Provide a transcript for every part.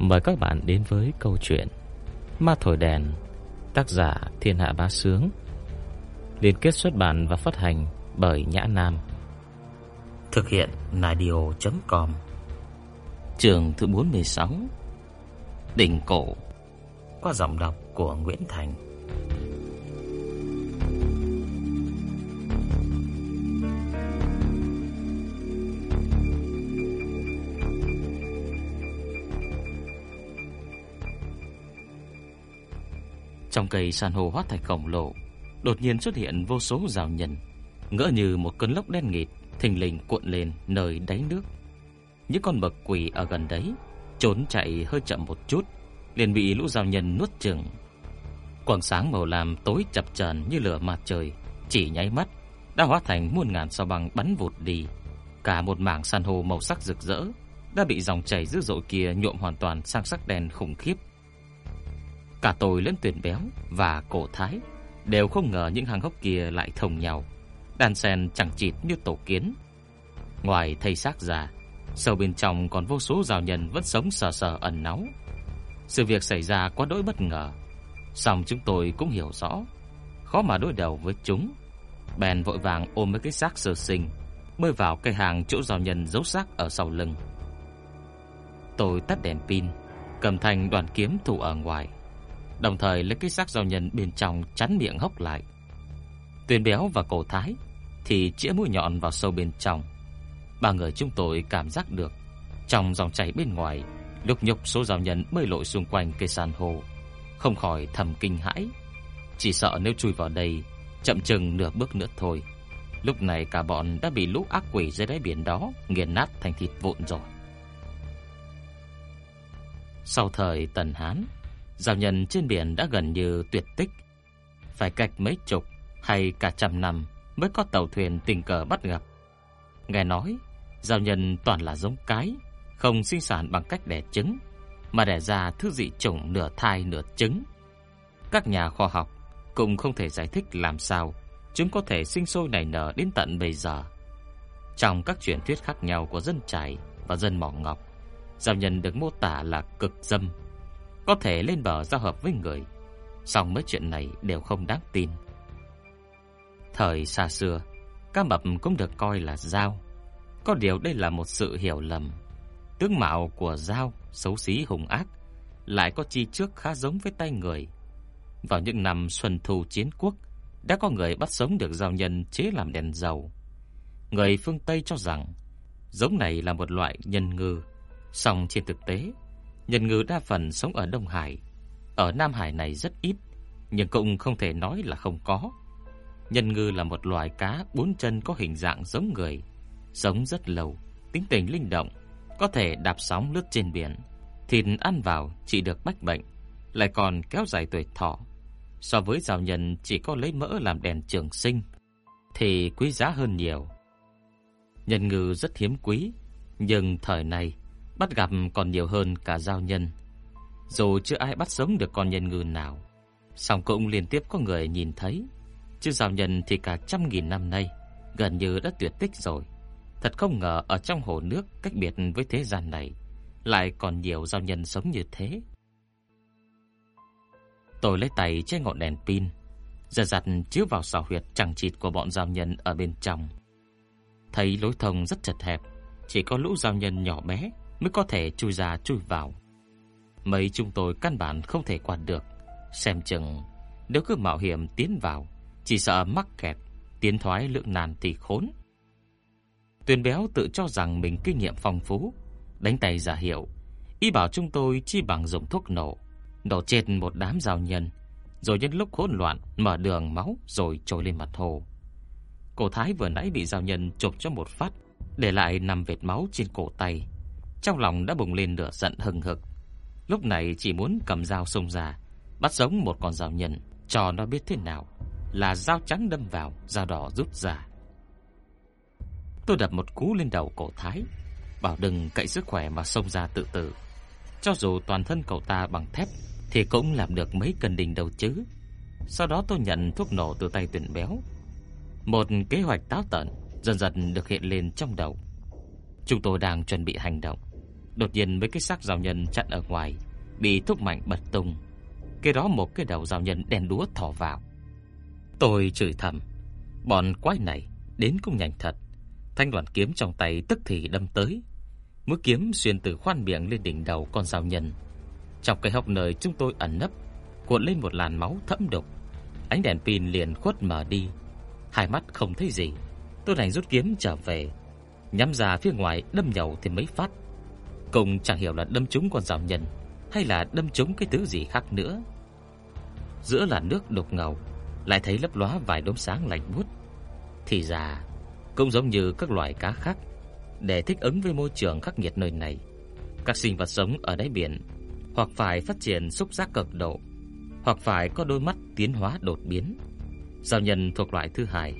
Mời các bạn đến với câu chuyện Ma Thổi Đèn Tác giả Thiên Hạ Bá Sướng Liên kết xuất bản và phát hành bởi Nhã Nam. Thực hiện nadio.com Trường thứ 46 Đỉnh Cổ. Qua giọng đọc của Nguyễn Thành Trong cây san hô hóa thạch khổng lồ, đột nhiên xuất hiện vô số rào nhân, ngỡ như một cơn lốc đen nghịt thình lình cuộn lên nơi đáy nước. Những con bậc quỷ ở gần đấy trốn chạy hơi chậm một chút, liền bị lũ rào nhân nuốt chửng. Quầng sáng màu lam tối chập chờn như lửa mặt trời, chỉ nháy mắt đã hóa thành muôn ngàn sao băng bắn vụt đi. Cả một mảng san hô màu sắc rực rỡ đã bị dòng chảy dữ dội kia nhuộm hoàn toàn sang sắc đen khủng khiếp. Cả tôi lẫn tuyển béo và cổ thái đều không ngờ những hàng hốc kia lại thông nhau, đan xen chẳng chịt như tổ kiến. Ngoài thây xác ra, sâu bên trong còn vô số rào nhân vẫn sống sờ sờ ẩn náu. Sự việc xảy ra quá đỗi bất ngờ, song chúng tôi cũng hiểu rõ, khó mà đối đầu với chúng. Bèn vội vàng ôm mấy cái xác sơ sinh, bơi vào cây hàng chỗ rào nhân giấu xác ở sau lưng. Tôi tắt đèn pin, cầm thanh đoàn kiếm thủ ở ngoài đồng thời lấy cái xác giao nhân bên trong chắn miệng hốc lại. Tuyền béo và cổ thái thì chĩa mũi nhọn vào sâu bên trong. Ba người chúng tôi cảm giác được trong dòng chảy bên ngoài, lục nhục số giao nhân bơi lội xung quanh cây san hô, không khỏi thầm kinh hãi, chỉ sợ nếu chui vào đây, chậm chừng nửa bước nữa thôi. Lúc này cả bọn đã bị lũ ác quỷ dưới đáy biển đó nghiền nát thành thịt vụn rồi. Sau thời Tần Hán, giao nhân trên biển đã gần như tuyệt tích. Phải cách mấy chục hay cả trăm năm mới có tàu thuyền tình cờ bắt gặp. Nghe nói, giao nhân toàn là giống cái, không sinh sản bằng cách đẻ trứng, mà đẻ ra thứ dị chủng nửa thai nửa trứng. Các nhà khoa học cũng không thể giải thích làm sao chúng có thể sinh sôi nảy nở đến tận bây giờ. Trong các truyền thuyết khác nhau của dân trải và dân mỏ ngọc, giao nhân được mô tả là cực dâm, có thể lên bờ giao hợp với người. Song mấy chuyện này đều không đáng tin. Thời xa xưa, cá mập cũng được coi là dao. Có điều đây là một sự hiểu lầm. Tướng mạo của dao xấu xí hung ác, lại có chi trước khá giống với tay người. Vào những năm xuân thu chiến quốc, đã có người bắt sống được giao nhân chế làm đèn dầu. Người phương Tây cho rằng giống này là một loại nhân ngư, song trên thực tế Nhân ngư đa phần sống ở Đông Hải, ở Nam Hải này rất ít, nhưng cũng không thể nói là không có. Nhân ngư là một loài cá bốn chân có hình dạng giống người, sống rất lâu, tính tình linh động, có thể đạp sóng lướt trên biển, thịt ăn vào chỉ được bách bệnh, lại còn kéo dài tuổi thọ. So với rào nhân chỉ có lấy mỡ làm đèn trường sinh thì quý giá hơn nhiều. Nhân ngư rất hiếm quý, nhưng thời này bắt gặp còn nhiều hơn cả giao nhân. Dù chưa ai bắt sống được con nhân ngư nào, song cũng liên tiếp có người nhìn thấy, chứ giao nhân thì cả trăm nghìn năm nay gần như đã tuyệt tích rồi. Thật không ngờ ở trong hồ nước cách biệt với thế gian này lại còn nhiều giao nhân sống như thế. Tôi lấy tay che ngọn đèn pin, giật giật chiếu vào sào huyệt chẳng chịt của bọn giao nhân ở bên trong. Thấy lối thông rất chật hẹp, chỉ có lũ giao nhân nhỏ bé mới có thể chui ra chui vào. Mấy chúng tôi căn bản không thể quản được, xem chừng nếu cứ mạo hiểm tiến vào, chỉ sợ mắc kẹt, tiến thoái lượng nan thì khốn. Tuyền béo tự cho rằng mình kinh nghiệm phong phú, đánh tay giả hiệu, ý bảo chúng tôi chi bằng dùng thuốc nổ, đổ chết một đám giao nhân, rồi nhân lúc hỗn loạn mở đường máu rồi trôi lên mặt hồ. Cổ thái vừa nãy bị giao nhân chụp cho một phát, để lại nằm vệt máu trên cổ tay. Trong lòng đã bùng lên lửa giận hừng hực. Lúc này chỉ muốn cầm dao xông ra, Bắt sống một con dao nhân, Cho nó biết thế nào Là dao trắng đâm vào, Dao đỏ rút ra. Tôi đập một cú lên đầu cổ thái, Bảo đừng cậy sức khỏe mà xông ra tự tử. Cho dù toàn thân cậu ta bằng thép Thì cũng làm được mấy cân đình đầu chứ. Sau đó tôi nhận thuốc nổ từ tay tuyển béo. Một kế hoạch táo tợn Dần dần được hiện lên trong đầu. Chúng tôi đang chuẩn bị hành động. Đột nhiên mấy cái xác giao nhân chặn ở ngoài bị thúc mạnh bật tung. Cái đó một cái đầu giao nhân đen đúa thò vào. Tôi chửi thầm, bọn quái này đến cũng nhanh thật. Thanh đoàn kiếm trong tay tức thì đâm tới. Mũi kiếm xuyên từ khoan miệng lên đỉnh đầu con giao nhân. Trong cái hốc nơi chúng tôi ẩn nấp, cuộn lên một làn máu thẫm độc. Ánh đèn pin liền khuất mở đi. Hai mắt không thấy gì. Tôi đành rút kiếm trở về, nhắm ra phía ngoài đâm nhầu thêm mấy phát. Cùng chẳng hiểu là đâm trúng con rào nhân hay là đâm trúng cái thứ gì khác nữa. Giữa làn nước đục ngầu, lại thấy lấp lóa vài đốm sáng lạnh buốt. Thì ra, cũng giống như các loài cá khác, để thích ứng với môi trường khắc nghiệt nơi này, các sinh vật sống ở đáy biển hoặc phải phát triển xúc giác cực độ, hoặc phải có đôi mắt tiến hóa đột biến. Giao nhân thuộc loại thứ hai,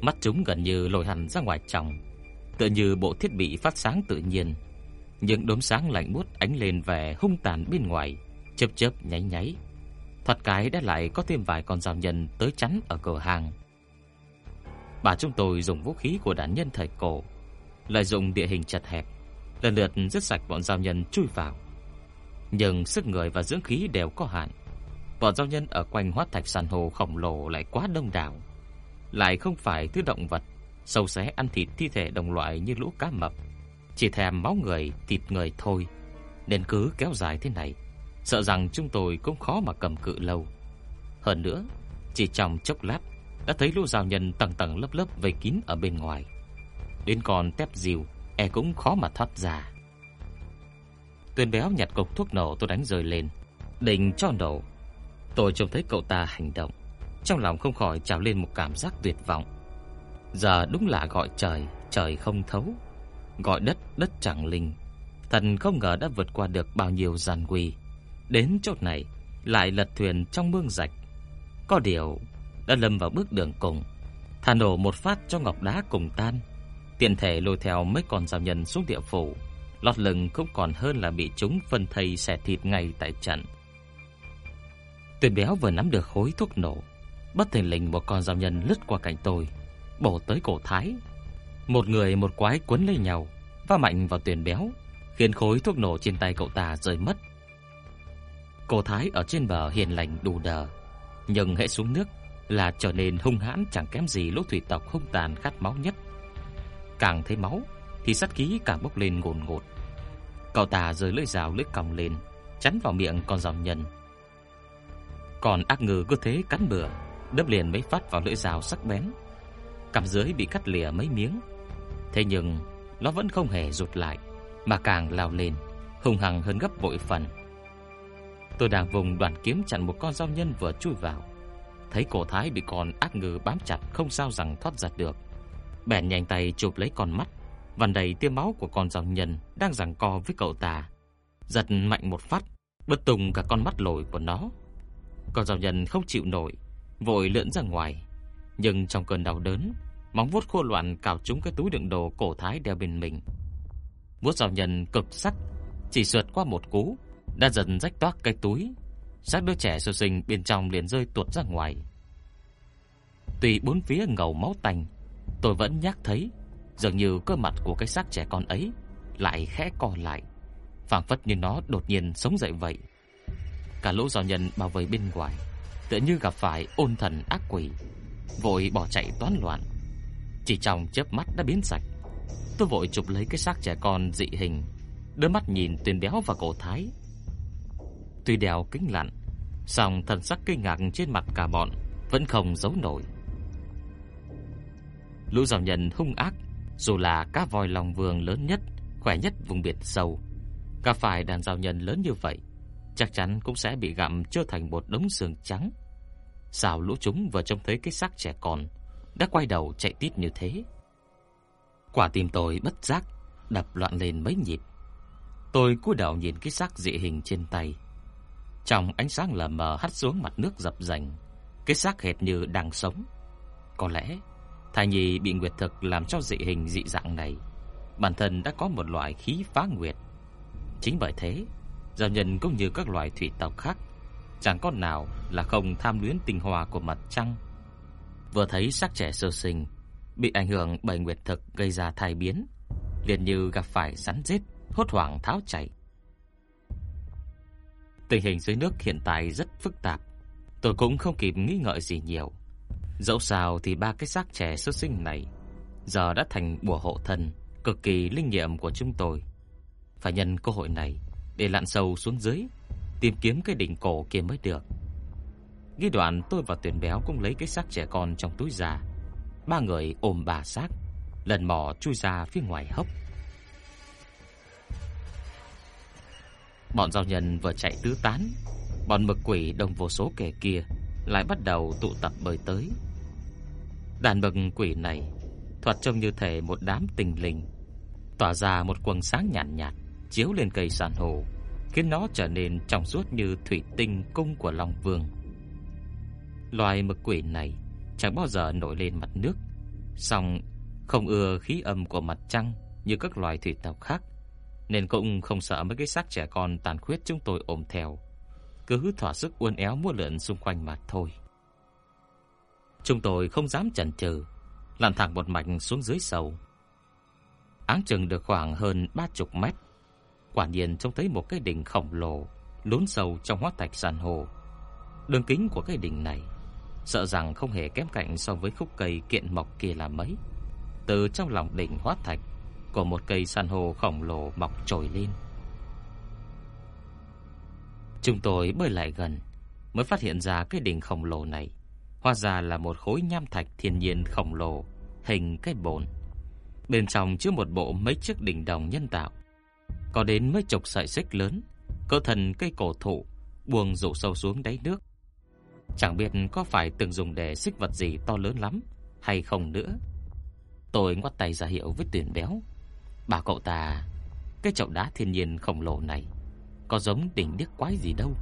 mắt chúng gần như lồi hẳn ra ngoài trong, tựa như bộ thiết bị phát sáng tự nhiên. Những đốm sáng lạnh buốt ánh lên vẻ hung tàn bên ngoài, chớp chớp nháy nháy. Thoạt cái đã lại có thêm vài con giao nhân tới chắn ở cửa hàng. Bà chúng tôi dùng vũ khí của đàn nhân thời cổ, lợi dụng địa hình chật hẹp, lần lượt giết sạch bọn giao nhân chui vào. Nhưng sức người và dưỡng khí đều có hạn. Bọn giao nhân ở quanh hóa thạch san hô khổng lồ lại quá đông đảo, lại không phải thứ động vật sâu xé ăn thịt thi thể đồng loại như lũ cá mập, chỉ thèm máu người, thịt người thôi, nên cứ kéo dài thế này, sợ rằng chúng tôi cũng khó mà cầm cự lâu. Hơn nữa, chỉ trong chốc lát đã thấy lũ giao nhân tầng tầng lớp lớp vây kín ở bên ngoài. Đến còn tép dìu, e cũng khó mà thoát ra. Tuyên béo nhặt cục thuốc nổ tôi đánh rơi lên, định cho nổ. Tôi trông thấy cậu ta hành động, trong lòng không khỏi trào lên một cảm giác tuyệt vọng. Giờ đúng là gọi trời, trời không thấu, gọi đất, đất chẳng linh. Thần không ngờ đã vượt qua được bao nhiêu gian nguy, đến chốt này lại lật thuyền trong mương rạch. Có điều đã lâm vào bước đường cùng, thả nổ một phát cho ngọc đá cùng tan, tiện thể lôi theo mấy con giao nhân xuống địa phủ lọt lừng không còn hơn là bị chúng phân thây xẻ thịt ngay tại trận. Tuyệt béo vừa nắm được khối thuốc nổ, bất thình lình một con giao nhân lướt qua cạnh tôi, bổ tới cổ Thái. Một người một quái quấn lấy nhau, va mạnh vào Tuyền béo, khiến khối thuốc nổ trên tay cậu ta rơi mất. cô Thái ở trên bờ hiền lành đủ đờ, nhưng hệ xuống nước là trở nên hung hãn chẳng kém gì lũ thủy tộc hung tàn khát máu nhất. Càng thấy máu thì sát khí càng bốc lên ngồn ngột. Cậu ta rời lưỡi rào lưỡi còng lên, chắn vào miệng con rào nhân. Còn ác ngư cứ thế cắn bừa, đâm liền mấy phát vào lưỡi rào sắc bén. Cằm dưới bị cắt lìa mấy miếng. Thế nhưng nó vẫn không hề rụt lại, mà càng lao lên, hung hăng hơn gấp bội phần. Tôi đang vùng đoàn kiếm chặn một con rau nhân vừa chui vào, thấy cổ thái bị con ác ngư bám chặt không sao rằng thoát giật được. Bèn nhanh tay chụp lấy con mắt vằn đầy tia máu của con giao nhân đang giằng co với cậu ta. Giật mạnh một phát, bật tung cả con mắt lồi của nó. Con giao nhân không chịu nổi, vội lượn ra ngoài. Nhưng trong cơn đau đớn, móng vuốt khô loạn cào trúng cái túi đựng đồ cổ thái đeo bên mình. Vuốt rào nhân cực sắc, chỉ sượt qua một cú, đã dần rách toác cái túi. Xác đứa trẻ sơ sinh bên trong liền rơi tuột ra ngoài. Tuy bốn phía ngầu máu tanh, tôi vẫn nhắc thấy Dường như cơ mặt của cái xác trẻ con ấy lại khẽ co lại, phảng phất như nó đột nhiên sống dậy vậy. Cả lũ giò nhân bao vây bên ngoài, tựa như gặp phải ôn thần ác quỷ, vội bỏ chạy toán loạn. Chỉ trong chớp mắt đã biến sạch. Tôi vội chụp lấy cái xác trẻ con dị hình, đôi mắt nhìn Tuyền Béo và Cổ Thái. Tuy đèo kính lặn, song thần sắc kinh ngạc trên mặt cả bọn vẫn không giấu nổi. Lũ giàu nhân hung ác dù là cá voi lòng vườn lớn nhất, khỏe nhất vùng biển sâu, cả phải đàn giàu nhân lớn như vậy, chắc chắn cũng sẽ bị gặm trở thành một đống xương trắng. Sao lũ chúng vừa trông thấy cái xác trẻ con đã quay đầu chạy tít như thế? Quả tim tôi bất giác đập loạn lên mấy nhịp. Tôi cúi đầu nhìn cái xác dị hình trên tay. Trong ánh sáng lờ mờ hắt xuống mặt nước dập dành, cái xác hệt như đang sống. Có lẽ Thai nhi bị nguyệt thực làm cho dị hình dị dạng này, bản thân đã có một loại khí phá nguyệt. Chính bởi thế, giao nhân cũng như các loài thủy tộc khác, chẳng con nào là không tham luyến tinh hoa của mặt trăng. Vừa thấy sắc trẻ sơ sinh bị ảnh hưởng bởi nguyệt thực gây ra thai biến, liền như gặp phải rắn rết hốt hoảng tháo chạy. Tình hình dưới nước hiện tại rất phức tạp, tôi cũng không kịp nghĩ ngợi gì nhiều. Dẫu sao thì ba cái xác trẻ sơ sinh này giờ đã thành bùa hộ thân cực kỳ linh nghiệm của chúng tôi. Phải nhân cơ hội này để lặn sâu xuống dưới, tìm kiếm cái đỉnh cổ kia mới được. Ghi đoạn tôi và Tuyền Béo cũng lấy cái xác trẻ con trong túi ra. Ba người ôm bà xác, lần mò chui ra phía ngoài hốc. Bọn giao nhân vừa chạy tứ tán, bọn mực quỷ đông vô số kẻ kia lại bắt đầu tụ tập bơi tới. Đàn mực quỷ này thoạt trông như thể một đám tình linh, tỏa ra một quầng sáng nhàn nhạt, nhạt chiếu lên cây sàn hồ khiến nó trở nên trong suốt như thủy tinh cung của Long Vương. Loài mực quỷ này chẳng bao giờ nổi lên mặt nước, song không ưa khí âm của mặt trăng như các loài thủy tộc khác, nên cũng không sợ mấy cái xác trẻ con tàn khuyết chúng tôi ôm theo, cứ thỏa sức uốn éo mua lượn xung quanh mà thôi. Chúng tôi không dám chần chừ, lặn thẳng một mạch xuống dưới sâu. Áng chừng được khoảng hơn ba chục mét, quả nhiên trông thấy một cái đỉnh khổng lồ lún sâu trong hóa thạch san hô. Đường kính của cái đỉnh này sợ rằng không hề kém cạnh so với khúc cây kiện mộc kia là mấy. Từ trong lòng đỉnh hóa thạch của một cây san hô khổng lồ mọc trồi lên. Chúng tôi bơi lại gần mới phát hiện ra cái đỉnh khổng lồ này hóa ra là một khối nham thạch thiên nhiên khổng lồ hình cái bồn. Bên trong chứa một bộ mấy chiếc đỉnh đồng nhân tạo, có đến mấy chục sợi xích lớn, cơ thần cây cổ thụ buông rủ sâu xuống đáy nước. Chẳng biết có phải từng dùng để xích vật gì to lớn lắm hay không nữa. Tôi ngoắt tay ra hiệu với tuyển béo. Bà cậu ta, cái chậu đá thiên nhiên khổng lồ này có giống đỉnh điếc quái gì đâu.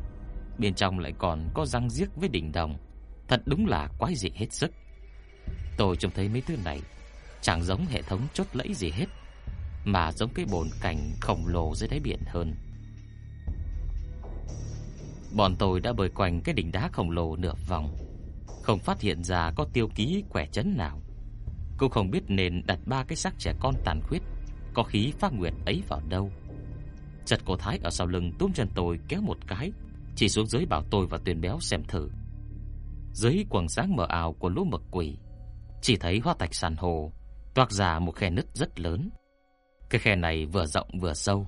Bên trong lại còn có răng giếc với đỉnh đồng. Thật đúng là quái dị hết sức. Tôi trông thấy mấy thứ này chẳng giống hệ thống chốt lẫy gì hết, mà giống cái bồn cảnh khổng lồ dưới đáy biển hơn. Bọn tôi đã bơi quanh cái đỉnh đá khổng lồ nửa vòng, không phát hiện ra có tiêu ký quẻ chấn nào. Cô không biết nên đặt ba cái xác trẻ con tàn khuyết có khí phát nguyệt ấy vào đâu. Chật cổ thái ở sau lưng túm chân tôi kéo một cái, chỉ xuống dưới bảo tôi và tuyển béo xem thử. Dưới quầng sáng mờ ảo của lũ mực quỷ, chỉ thấy hoa tạch sàn hồ, toạc ra một khe nứt rất lớn. Cái khe này vừa rộng vừa sâu,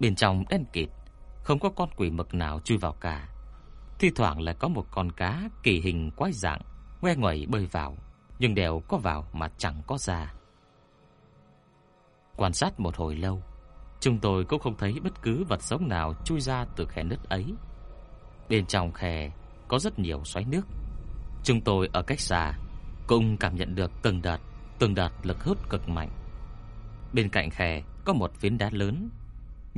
bên trong đen kịt, không có con quỷ mực nào chui vào cả. Thi thoảng lại có một con cá kỳ hình quái dạng ngoe ngoẩy bơi vào, nhưng đều có vào mà chẳng có ra. Quan sát một hồi lâu, chúng tôi cũng không thấy bất cứ vật sống nào chui ra từ khe nứt ấy. Bên trong khe có rất nhiều xoáy nước. Chúng tôi ở cách xa cũng cảm nhận được từng đợt, từng đợt lực hút cực mạnh. Bên cạnh khe có một phiến đá lớn,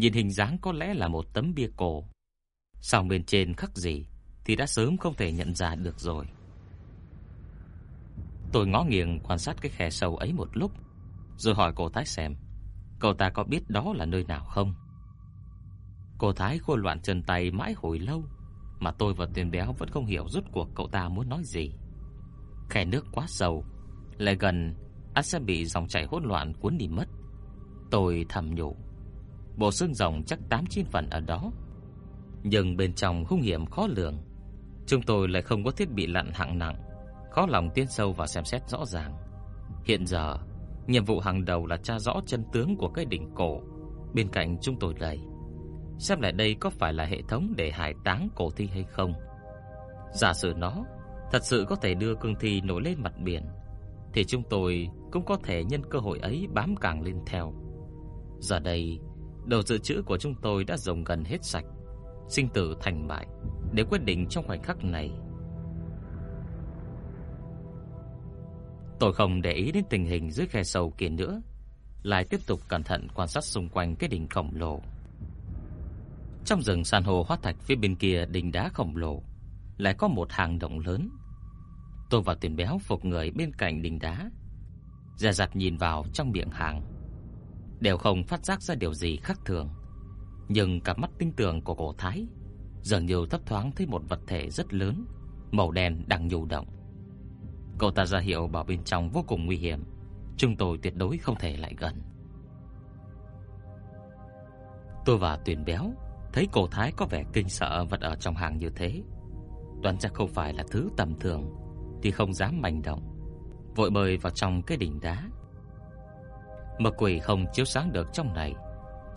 nhìn hình dáng có lẽ là một tấm bia cổ. Song bên trên khắc gì thì đã sớm không thể nhận ra được rồi. Tôi ngó nghiêng quan sát cái khe sâu ấy một lúc, rồi hỏi cô Thái xem, cậu ta có biết đó là nơi nào không? Cô Thái khô loạn chân tay mãi hồi lâu, mà tôi và Tuyền Béo vẫn không hiểu rốt cuộc cậu ta muốn nói gì. Khe nước quá sâu, lại gần ắt sẽ bị dòng chảy hỗn loạn cuốn đi mất. Tôi thầm nhủ, bộ xương rồng chắc tám chín phần ở đó. Nhưng bên trong hung hiểm khó lường, chúng tôi lại không có thiết bị lặn hạng nặng, khó lòng tiến sâu và xem xét rõ ràng. Hiện giờ, nhiệm vụ hàng đầu là tra rõ chân tướng của cái đỉnh cổ bên cạnh chúng tôi đây. Xem lại đây có phải là hệ thống để hải táng cổ thi hay không? Giả sử nó thật sự có thể đưa cương thi nổi lên mặt biển, thì chúng tôi cũng có thể nhân cơ hội ấy bám càng lên theo. Giờ đây, đầu dự trữ của chúng tôi đã dùng gần hết sạch, sinh tử thành bại để quyết định trong khoảnh khắc này. Tôi không để ý đến tình hình dưới khe sâu kia nữa, lại tiếp tục cẩn thận quan sát xung quanh cái đỉnh khổng lồ. Trong rừng san hô hóa thạch phía bên kia đỉnh đá khổng lồ, lại có một hang động lớn. Tôi và Tiền Béo phục người bên cạnh đỉnh đá, dè dặt nhìn vào trong miệng hang, đều không phát giác ra điều gì khác thường. Nhưng cặp mắt tinh tường của cổ thái dường như thấp thoáng thấy một vật thể rất lớn, màu đen đang nhu động. Cậu ta ra hiệu bảo bên trong vô cùng nguy hiểm, chúng tôi tuyệt đối không thể lại gần. Tôi và Tuyền Béo thấy Cổ Thái có vẻ kinh sợ vật ở trong hàng như thế, đoán chắc không phải là thứ tầm thường thì không dám manh động, vội bơi vào trong cái đỉnh đá mà quỷ không chiếu sáng được trong này,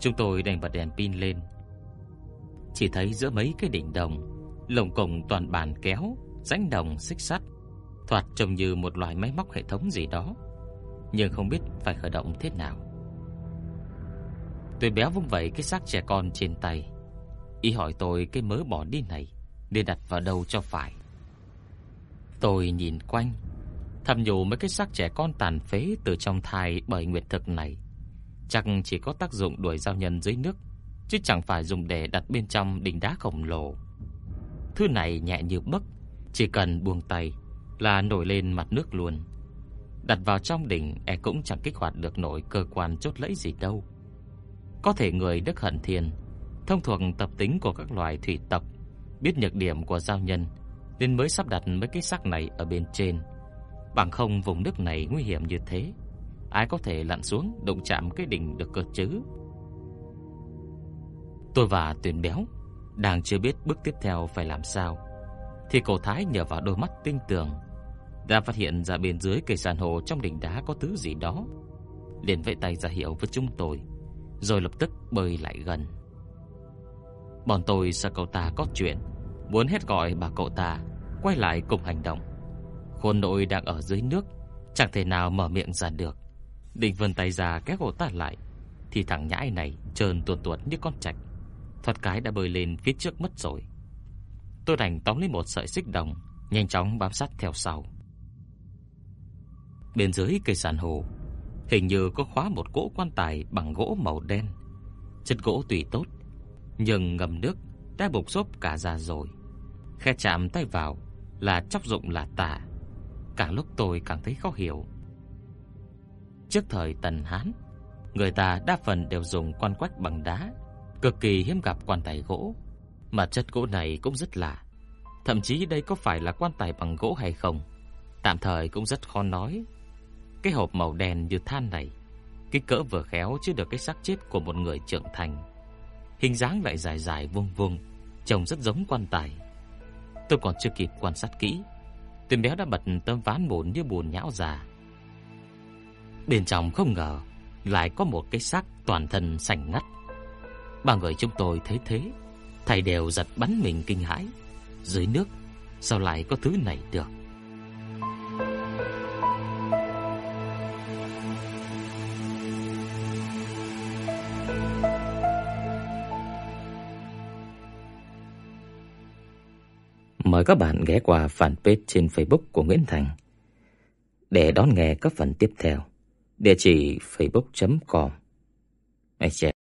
chúng tôi đành bật đèn pin lên. Chỉ thấy giữa mấy cái đỉnh đồng, lồng cổng toàn bàn kéo, rãnh đồng xích sắt, thoạt trông như một loại máy móc hệ thống gì đó, nhưng không biết phải khởi động thế nào. Tôi béo vung vẩy cái xác trẻ con trên tay, ý hỏi tôi cái mớ bỏ đi này nên đặt vào đâu cho phải. Tôi nhìn quanh, thầm nhủ mấy cái xác trẻ con tàn phế từ trong thai bởi nguyệt thực này, chắc chỉ có tác dụng đuổi giao nhân dưới nước, chứ chẳng phải dùng để đặt bên trong đỉnh đá khổng lồ. Thứ này nhẹ như bấc, chỉ cần buông tay là nổi lên mặt nước luôn. Đặt vào trong đỉnh e cũng chẳng kích hoạt được nổi cơ quan chốt lẫy gì đâu. Có thể người Đức Hận Thiên thông thuộc tập tính của các loài thủy tộc, biết nhược điểm của giao nhân nên mới sắp đặt mấy cái xác này ở bên trên. Bằng không vùng nước này nguy hiểm như thế, ai có thể lặn xuống đụng chạm cái đỉnh được cơ chứ? Tôi và Tuyền Béo đang chưa biết bước tiếp theo phải làm sao, thì cổ Thái nhờ vào đôi mắt tinh tường đã phát hiện ra bên dưới cây san hô trong đỉnh đá có thứ gì đó. Liền vẫy tay ra hiệu với chúng tôi, rồi lập tức bơi lại gần. Bọn tôi sợ cậu ta có chuyện, muốn hết gọi bà cậu ta quay lại cùng hành động. Khôn nội đang ở dưới nước, chẳng thể nào mở miệng ra được. Định vươn tay ra kéo cậu ta lại, thì thằng nhãi này trơn tuột tuột như con trạch, thoát cái đã bơi lên phía trước mất rồi. Tôi đành tóm lấy một sợi xích đồng, nhanh chóng bám sát theo sau. Bên dưới cây sàn hồ hình như có khóa một cỗ quan tài bằng gỗ màu đen. Chất gỗ tùy tốt, nhưng ngầm nước đã bục xốp cả ra rồi. Khe chạm tay vào là chóc rụng là tả. Càng lúc tôi càng thấy khó hiểu. Trước thời Tần Hán, người ta đa phần đều dùng quan quách bằng đá, cực kỳ hiếm gặp quan tài gỗ, mà chất gỗ này cũng rất lạ. Thậm chí đây có phải là quan tài bằng gỗ hay không, tạm thời cũng rất khó nói. Cái hộp màu đen như than này, kích cỡ vừa khéo chứ được cái xác chết của một người trưởng thành. Hình dáng lại dài dài vuông vuông, trông rất giống quan tài. Tôi còn chưa kịp quan sát kỹ, Tuyền béo đã bật tấm ván mồn như buồn nhão già. Bên trong không ngờ lại có một cái xác toàn thân sành ngắt. Ba người chúng tôi thấy thế, thầy đều giật bắn mình kinh hãi. Dưới nước sao lại có thứ này được? Mời các bạn ghé qua fanpage trên Facebook của Nguyễn Thành để đón nghe các phần tiếp theo. Địa chỉ facebook.com. Mẹ